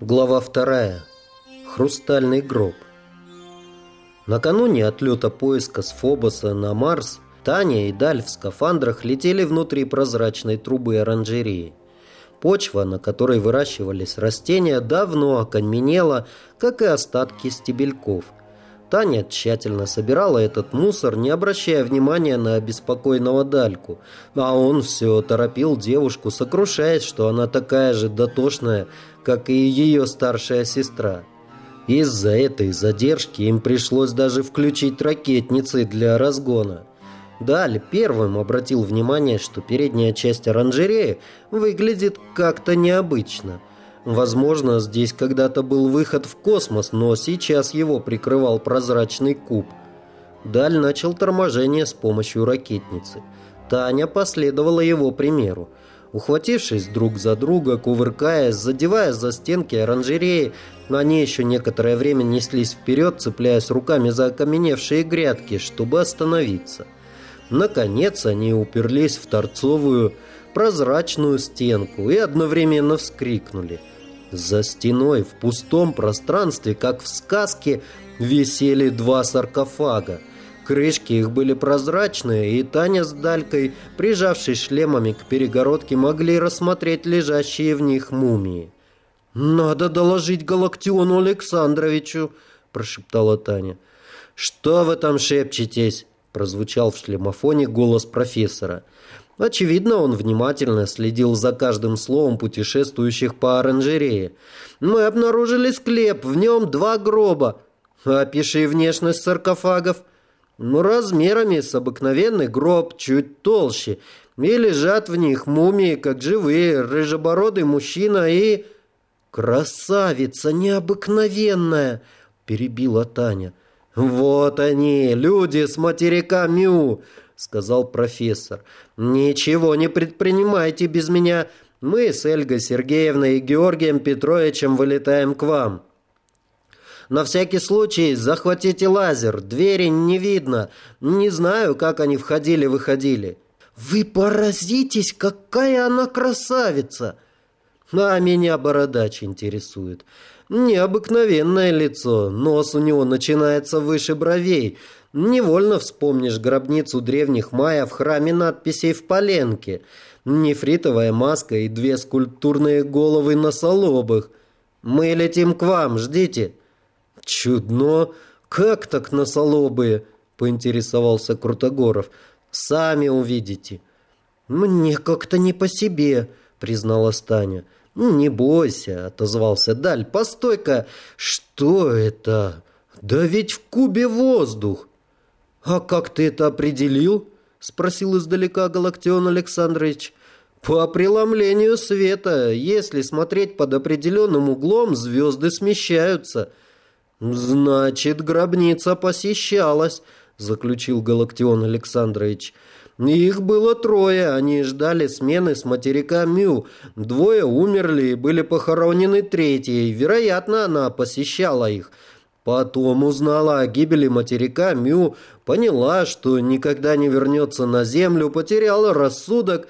Глава вторая. Хрустальный гроб. Накануне отлета поиска с Фобоса на Марс Таня и Даль в скафандрах летели внутри прозрачной трубы оранжереи. Почва, на которой выращивались растения, давно окаменела, как и остатки стебельков. Таня тщательно собирала этот мусор, не обращая внимания на обеспокоенного Дальку, а он все торопил девушку, сокрушаясь, что она такая же дотошная, как и ее старшая сестра. Из-за этой задержки им пришлось даже включить ракетницы для разгона. Даль первым обратил внимание, что передняя часть оранжереи выглядит как-то необычно. Возможно, здесь когда-то был выход в космос, но сейчас его прикрывал прозрачный куб. Даль начал торможение с помощью ракетницы. Таня последовала его примеру. Ухватившись друг за друга, кувыркаясь, задевая за стенки оранжереи, они еще некоторое время неслись вперед, цепляясь руками за окаменевшие грядки, чтобы остановиться. Наконец они уперлись в торцовую прозрачную стенку и одновременно вскрикнули. За стеной в пустом пространстве, как в сказке, висели два саркофага – Крышки их были прозрачные, и Таня с Далькой, прижавшись шлемами к перегородке, могли рассмотреть лежащие в них мумии. «Надо доложить Галактиону Александровичу», – прошептала Таня. «Что вы там шепчетесь?» – прозвучал в шлемофоне голос профессора. Очевидно, он внимательно следил за каждым словом путешествующих по оранжерее. «Мы обнаружили склеп, в нем два гроба. Опиши внешность саркофагов» но размерами с обыкновенный гроб, чуть толще, и лежат в них мумии, как живые, рыжебородый мужчина и... «Красавица необыкновенная!» — перебила Таня. «Вот они, люди с материка Мю!» — сказал профессор. «Ничего не предпринимайте без меня. Мы с Эльгой Сергеевной и Георгием Петровичем вылетаем к вам». На всякий случай захватите лазер. Двери не видно. Не знаю, как они входили-выходили». «Вы поразитесь, какая она красавица!» «А меня бородач интересует. Необыкновенное лицо. Нос у него начинается выше бровей. Невольно вспомнишь гробницу древних майя в храме надписей в Поленке. Нефритовая маска и две скульптурные головы носолобых. Мы летим к вам, ждите». «Чудно! Как так носолобые?» — поинтересовался Крутогоров. «Сами увидите». «Мне как-то не по себе», — признала Таня. «Не бойся», — отозвался Даль. «Постой-ка, что это? Да ведь в кубе воздух!» «А как ты это определил?» — спросил издалека Галактион Александрович. «По преломлению света. Если смотреть под определенным углом, звезды смещаются». «Значит, гробница посещалась», — заключил Галактион Александрович. «Их было трое, они ждали смены с материка Мю. Двое умерли и были похоронены третьей. Вероятно, она посещала их». Потом узнала о гибели материка Мю, поняла, что никогда не вернется на землю, потеряла рассудок.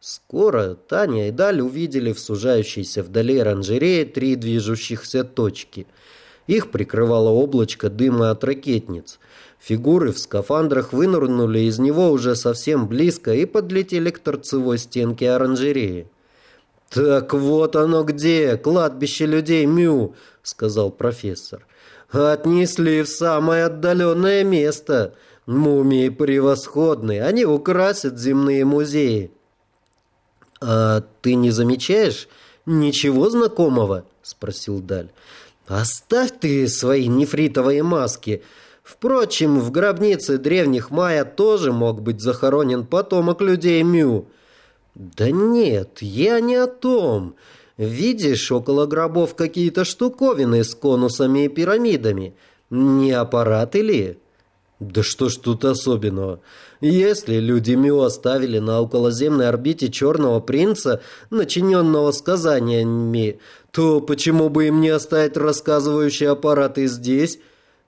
Скоро Таня и Даль увидели в сужающейся вдали оранжерее три движущихся точки — их прикрывало облачко дыма от ракетниц. Фигуры в скафандрах вынырнули из него уже совсем близко и подлетели к торцевой стенке оранжереи. «Так вот оно где, кладбище людей Мю», — сказал профессор. «Отнесли в самое отдаленное место. Мумии превосходные, они украсят земные музеи». «А ты не замечаешь ничего знакомого?» — спросил Даль. «Оставь ты свои нефритовые маски!» Впрочем, в гробнице древних майя тоже мог быть захоронен потомок людей Мю. Да нет, я не о том. Видишь, около гробов какие-то штуковины с конусами и пирамидами. Не аппараты ли? Да что ж тут особенного? Если люди Мю оставили на околоземной орбите Черного Принца, начиненного сказаниями, то почему бы им не оставить рассказывающие аппараты здесь?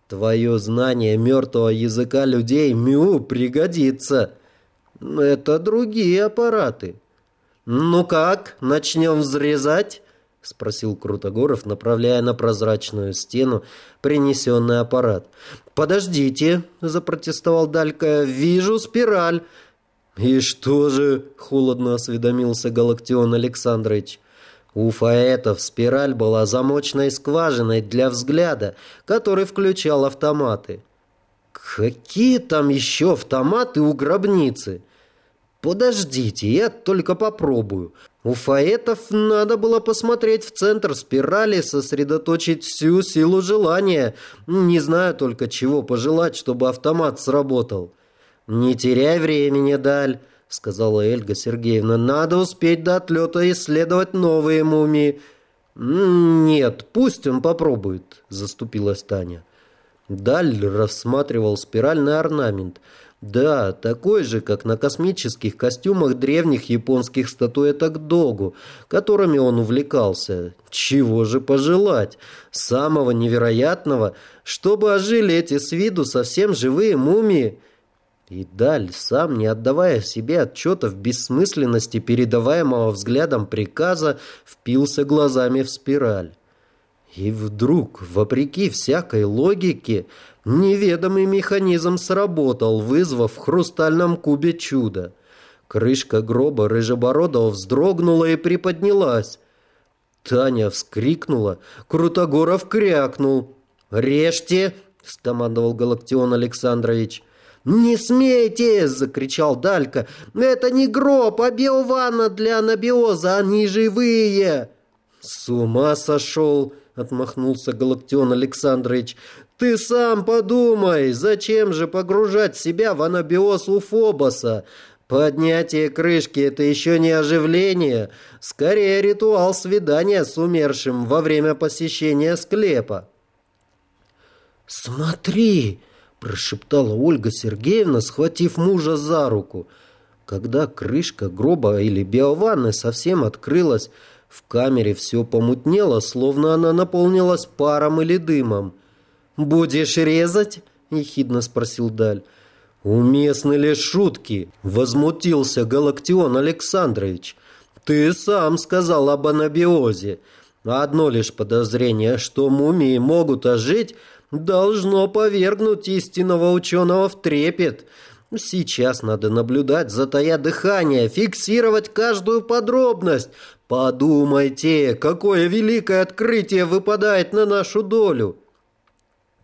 Твое знание мертвого языка людей Мю пригодится. Это другие аппараты. Ну как, начнем взрезать? спросил Крутогоров, направляя на прозрачную стену принесенный аппарат. «Подождите!» – запротестовал Далька. «Вижу спираль!» «И что же?» – холодно осведомился Галактион Александрович. У фаэтов спираль была замочной скважиной для взгляда, который включал автоматы. «Какие там еще автоматы у гробницы?» «Подождите, я только попробую. У фаэтов надо было посмотреть в центр спирали, сосредоточить всю силу желания. Не знаю только, чего пожелать, чтобы автомат сработал». «Не теряй времени, Даль», — сказала Эльга Сергеевна. «Надо успеть до отлета исследовать новые мумии». «Нет, пусть он попробует», — заступилась Таня. Даль рассматривал спиральный орнамент. Да, такой же, как на космических костюмах древних японских статуэток Догу, которыми он увлекался. Чего же пожелать? Самого невероятного, чтобы ожили эти с виду совсем живые мумии. И Даль, сам не отдавая себе отчета в бессмысленности передаваемого взглядом приказа, впился глазами в спираль. И вдруг, вопреки всякой логике, неведомый механизм сработал, вызвав в хрустальном кубе чудо. Крышка гроба Рыжебородова вздрогнула и приподнялась. Таня вскрикнула, Крутогоров крякнул. «Режьте!» — скомандовал Галактион Александрович. «Не смейте!» — закричал Далька. «Это не гроб, а биованна для анабиоза, они живые!» «С ума сошел!» — отмахнулся Галактион Александрович. «Ты сам подумай, зачем же погружать себя в анабиоз у Фобоса? Поднятие крышки — это еще не оживление, скорее ритуал свидания с умершим во время посещения склепа». «Смотри!» Прошептала Ольга Сергеевна, схватив мужа за руку. Когда крышка гроба или биованны совсем открылась, в камере все помутнело, словно она наполнилась паром или дымом. «Будешь резать?» – ехидно спросил Даль. «Уместны ли шутки?» – возмутился Галактион Александрович. «Ты сам сказал об анабиозе. Одно лишь подозрение, что мумии могут ожить – должно повергнуть истинного ученого в трепет. Сейчас надо наблюдать, затая дыхание, фиксировать каждую подробность. Подумайте, какое великое открытие выпадает на нашу долю.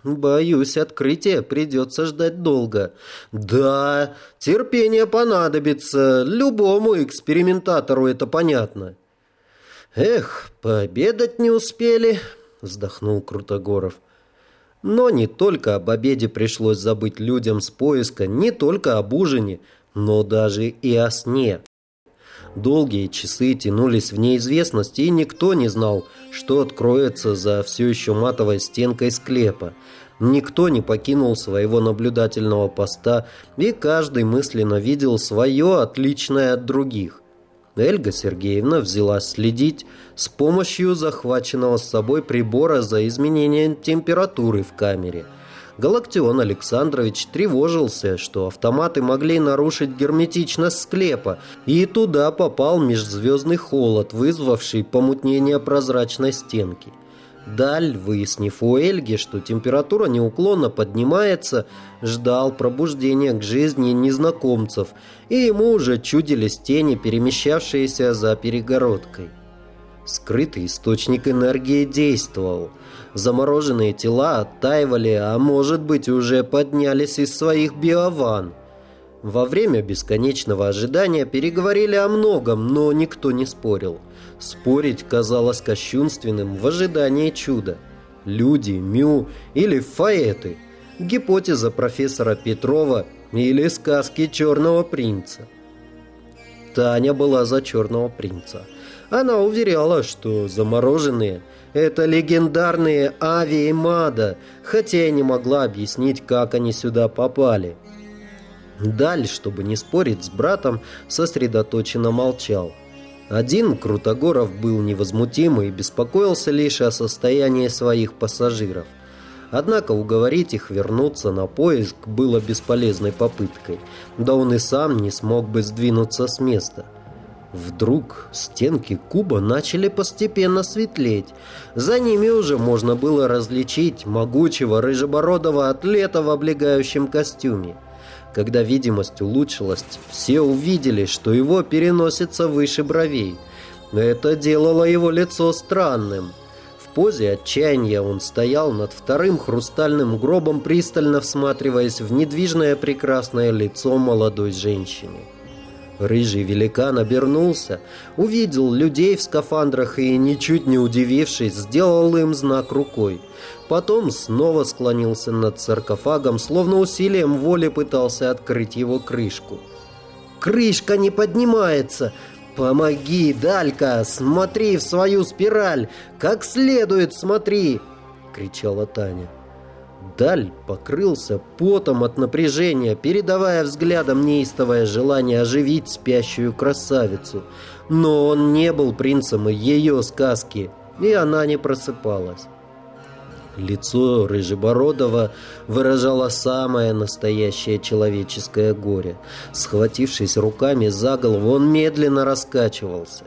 Боюсь, открытие придется ждать долго. Да, терпение понадобится. Любому экспериментатору это понятно. Эх, пообедать не успели, вздохнул Крутогоров. Но не только об обеде пришлось забыть людям с поиска, не только об ужине, но даже и о сне. Долгие часы тянулись в неизвестность, и никто не знал, что откроется за все еще матовой стенкой склепа. Никто не покинул своего наблюдательного поста, и каждый мысленно видел свое, отличное от других. Эльга Сергеевна взялась следить с помощью захваченного с собой прибора за изменением температуры в камере. Галактион Александрович тревожился, что автоматы могли нарушить герметичность склепа, и туда попал межзвездный холод, вызвавший помутнение прозрачной стенки. Даль, выяснив у Эльги, что температура неуклонно поднимается, ждал пробуждения к жизни незнакомцев, и ему уже чудились тени, перемещавшиеся за перегородкой. Скрытый источник энергии действовал. Замороженные тела оттаивали, а может быть уже поднялись из своих биован. Во время бесконечного ожидания переговорили о многом, но никто не спорил. Спорить казалось кощунственным в ожидании чуда. Люди, Мю или Фаэты. Гипотеза профессора Петрова или сказки Черного принца. Таня была за Черного принца. Она уверяла, что замороженные – это легендарные Ави и Мада, хотя и не могла объяснить, как они сюда попали. Даль, чтобы не спорить с братом, сосредоточенно молчал. Один Крутогоров был невозмутим и беспокоился лишь о состоянии своих пассажиров. Однако уговорить их вернуться на поиск было бесполезной попыткой, да он и сам не смог бы сдвинуться с места. Вдруг стенки куба начали постепенно светлеть. За ними уже можно было различить могучего рыжебородого атлета в облегающем костюме. Когда видимость улучшилась, все увидели, что его переносится выше бровей. Это делало его лицо странным. В позе отчаяния он стоял над вторым хрустальным гробом, пристально всматриваясь в недвижное прекрасное лицо молодой женщины. Рыжий великан обернулся, увидел людей в скафандрах и, ничуть не удивившись, сделал им знак рукой. Потом снова склонился над саркофагом, словно усилием воли пытался открыть его крышку. «Крышка не поднимается! Помоги, Далька! Смотри в свою спираль! Как следует смотри!» — кричала Таня. Даль покрылся потом от напряжения, передавая взглядом неистовое желание оживить спящую красавицу. Но он не был принцем ее сказки, и она не просыпалась. Лицо Рыжебородова выражало самое настоящее человеческое горе. Схватившись руками за голову, он медленно раскачивался.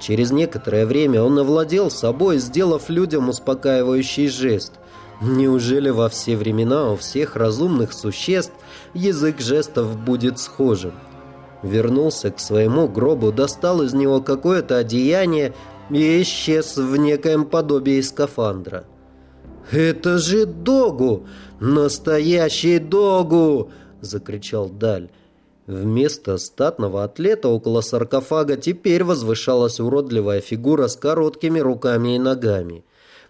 Через некоторое время он овладел собой, сделав людям успокаивающий жест. Неужели во все времена у всех разумных существ язык жестов будет схожим? Вернулся к своему гробу, достал из него какое-то одеяние и исчез в некоем подобии скафандра. «Это же Догу! Настоящий Догу!» — закричал Даль. Вместо статного атлета около саркофага теперь возвышалась уродливая фигура с короткими руками и ногами.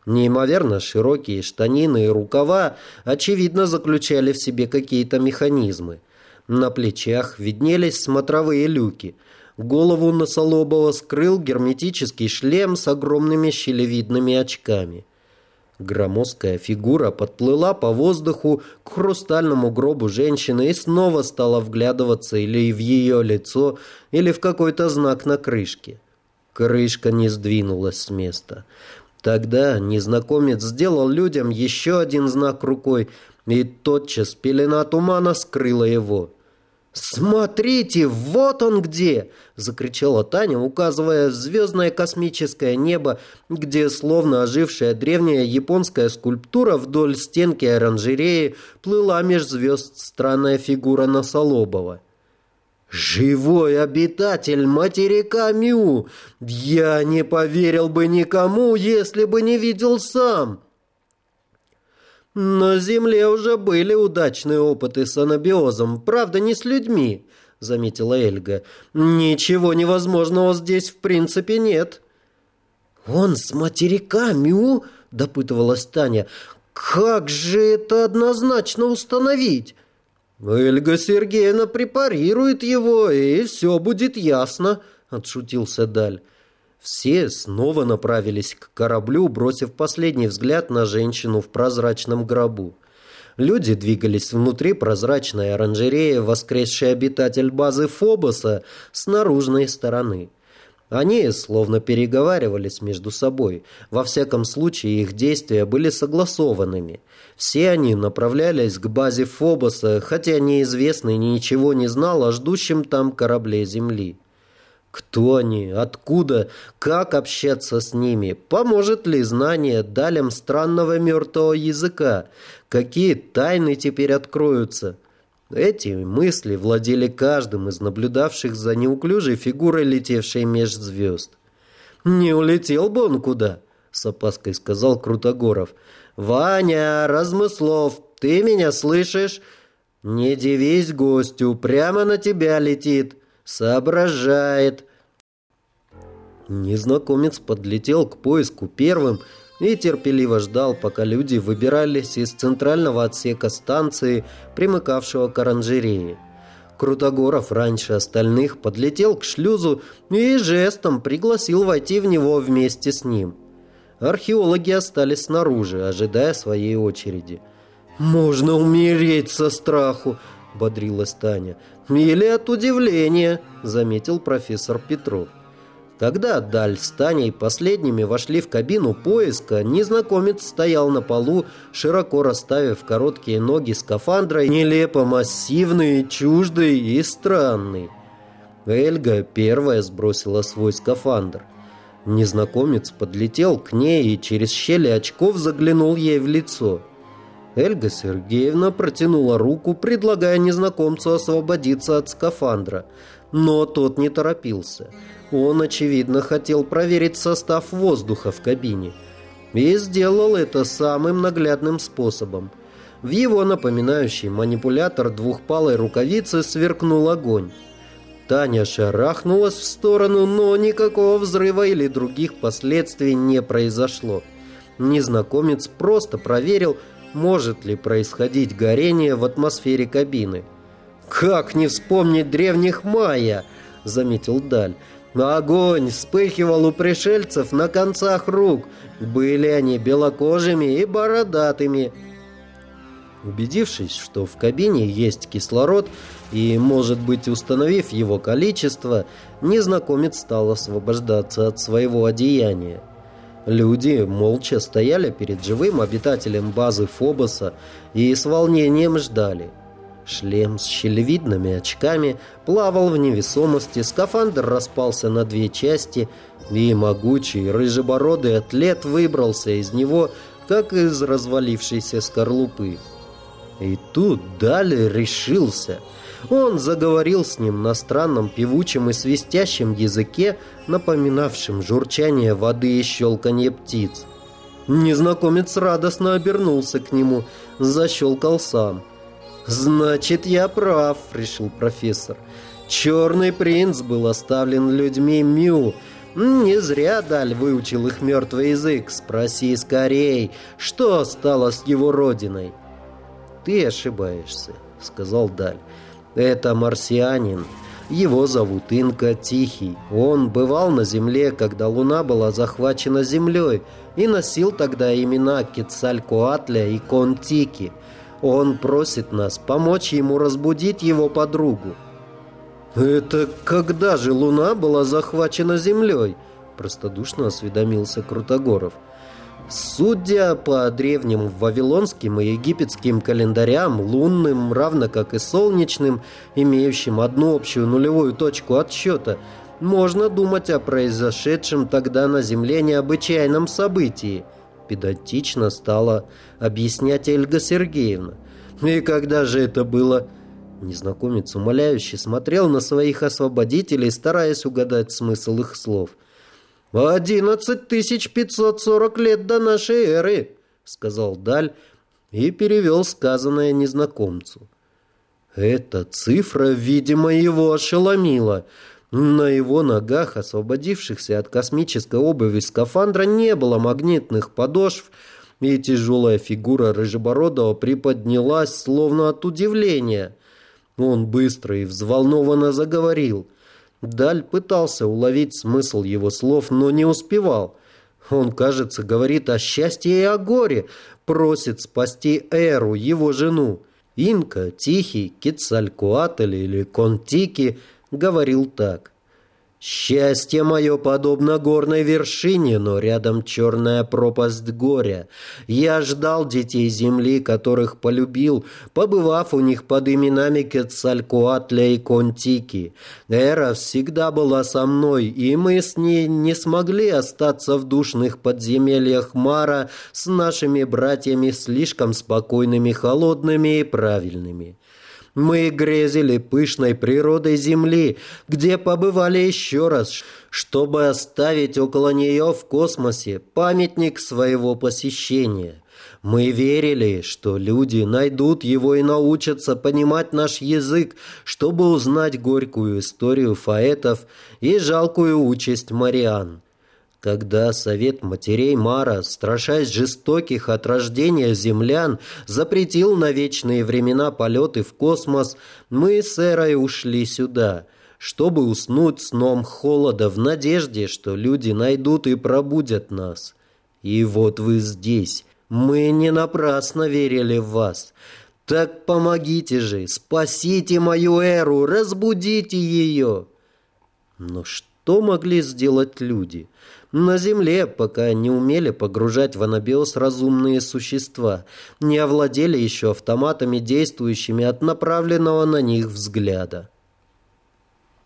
Неимоверно широкие штанины и рукава, очевидно, заключали в себе какие-то механизмы. На плечах виднелись смотровые люки. Голову носолобого скрыл герметический шлем с огромными щелевидными очками. Громоздкая фигура подплыла по воздуху к хрустальному гробу женщины и снова стала вглядываться или в ее лицо, или в какой-то знак на крышке. Крышка не сдвинулась с места. Тогда незнакомец сделал людям еще один знак рукой, и тотчас пелена тумана скрыла его. «Смотрите, вот он где!» — закричала Таня, указывая в звездное космическое небо, где, словно ожившая древняя японская скульптура вдоль стенки оранжереи, плыла меж звезд странная фигура Носолобова. «Живой обитатель материка Мю! Я не поверил бы никому, если бы не видел сам!» «На Земле уже были удачные опыты с анабиозом, правда, не с людьми», — заметила Эльга. «Ничего невозможного здесь в принципе нет». «Он с материка Мю?» — допытывалась Таня. «Как же это однозначно установить?» «Эльга Сергеевна препарирует его, и все будет ясно», — отшутился Даль. Все снова направились к кораблю, бросив последний взгляд на женщину в прозрачном гробу. Люди двигались внутри прозрачной оранжереи, воскресший обитатель базы Фобоса с наружной стороны. Они словно переговаривались между собой. Во всяком случае, их действия были согласованными. Все они направлялись к базе Фобоса, хотя неизвестный ничего не знал о ждущем там корабле Земли. Кто они? Откуда? Как общаться с ними? Поможет ли знание далям странного мертвого языка? Какие тайны теперь откроются? Эти мысли владели каждым из наблюдавших за неуклюжей фигурой, летевшей меж звезд. «Не улетел бы он куда?» — с опаской сказал Крутогоров. «Ваня, Размыслов, ты меня слышишь? Не дивись гостю, прямо на тебя летит. Соображает». Незнакомец подлетел к поиску первым и терпеливо ждал, пока люди выбирались из центрального отсека станции, примыкавшего к оранжерее. Крутогоров раньше остальных подлетел к шлюзу и жестом пригласил войти в него вместе с ним. Археологи остались снаружи, ожидая своей очереди. «Можно умереть со страху!» — бодрилась Таня. «Или от удивления!» — заметил профессор Петров. Когда Даль с Таней последними вошли в кабину поиска, незнакомец стоял на полу, широко расставив короткие ноги скафандра, нелепо массивный, чуждый и странный. Эльга первая сбросила свой скафандр. Незнакомец подлетел к ней и через щели очков заглянул ей в лицо. Эльга Сергеевна протянула руку, предлагая незнакомцу освободиться от скафандра. Но тот не торопился. Он, очевидно, хотел проверить состав воздуха в кабине. И сделал это самым наглядным способом. В его напоминающий манипулятор двухпалой рукавицы сверкнул огонь. Таня шарахнулась в сторону, но никакого взрыва или других последствий не произошло. Незнакомец просто проверил, может ли происходить горение в атмосфере кабины. «Как не вспомнить древних майя?» — заметил Даль. Огонь вспыхивал у пришельцев на концах рук. Были они белокожими и бородатыми. Убедившись, что в кабине есть кислород и, может быть, установив его количество, незнакомец стал освобождаться от своего одеяния. Люди молча стояли перед живым обитателем базы Фобоса и с волнением ждали. Шлем с щелевидными очками плавал в невесомости, скафандр распался на две части, и могучий рыжебородый атлет выбрался из него, как из развалившейся скорлупы. И тут Дали решился. Он заговорил с ним на странном певучем и свистящем языке, напоминавшем журчание воды и щелканье птиц. Незнакомец радостно обернулся к нему, защелкал сам. «Значит, я прав», — решил профессор. «Черный принц был оставлен людьми Мю. Не зря Даль выучил их мертвый язык. Спроси скорей, что стало с его родиной?» «Ты ошибаешься», — сказал Даль. «Это марсианин. Его зовут Инка Тихий. Он бывал на Земле, когда Луна была захвачена Землей, и носил тогда имена Кецалькоатля и Контики. Он просит нас помочь ему разбудить его подругу». «Это когда же Луна была захвачена Землей?» – простодушно осведомился Крутогоров. – Судя по древним вавилонским и египетским календарям, лунным, равно как и солнечным, имеющим одну общую нулевую точку отсчета, можно думать о произошедшем тогда на Земле необычайном событии. Педантично стала объяснять Эльга Сергеевна. И когда же это было? Незнакомец умоляюще смотрел на своих освободителей, стараясь угадать смысл их слов – «Одиннадцать тысяч пятьсот сорок лет до нашей эры», — сказал Даль и перевел сказанное незнакомцу. Эта цифра, видимо, его ошеломила. На его ногах, освободившихся от космической обуви скафандра, не было магнитных подошв, и тяжелая фигура Рыжебородова приподнялась, словно от удивления. Он быстро и взволнованно заговорил — Даль пытался уловить смысл его слов, но не успевал. Он, кажется, говорит о счастье и о горе, просит спасти Эру, его жену. Инка, Тихий, Кицалькуатль или Контики говорил так. Счастье мое подобно горной вершине, но рядом черная пропасть горя. Я ждал детей земли, которых полюбил, побывав у них под именами Кецалькуатля и Контики. Эра всегда была со мной, и мы с ней не смогли остаться в душных подземельях Мара с нашими братьями слишком спокойными, холодными и правильными. Мы грезили пышной природой Земли, где побывали еще раз, чтобы оставить около нее в космосе памятник своего посещения. Мы верили, что люди найдут его и научатся понимать наш язык, чтобы узнать горькую историю фаэтов и жалкую участь Мариан. Когда совет матерей Мара, страшась жестоких от рождения землян, запретил на вечные времена полеты в космос, мы с Эрой ушли сюда, чтобы уснуть сном холода в надежде, что люди найдут и пробудят нас. И вот вы здесь. Мы не напрасно верили в вас. Так помогите же, спасите мою Эру, разбудите ее. Но что могли сделать люди? На Земле пока не умели погружать в анабиоз разумные существа, не овладели еще автоматами, действующими от направленного на них взгляда.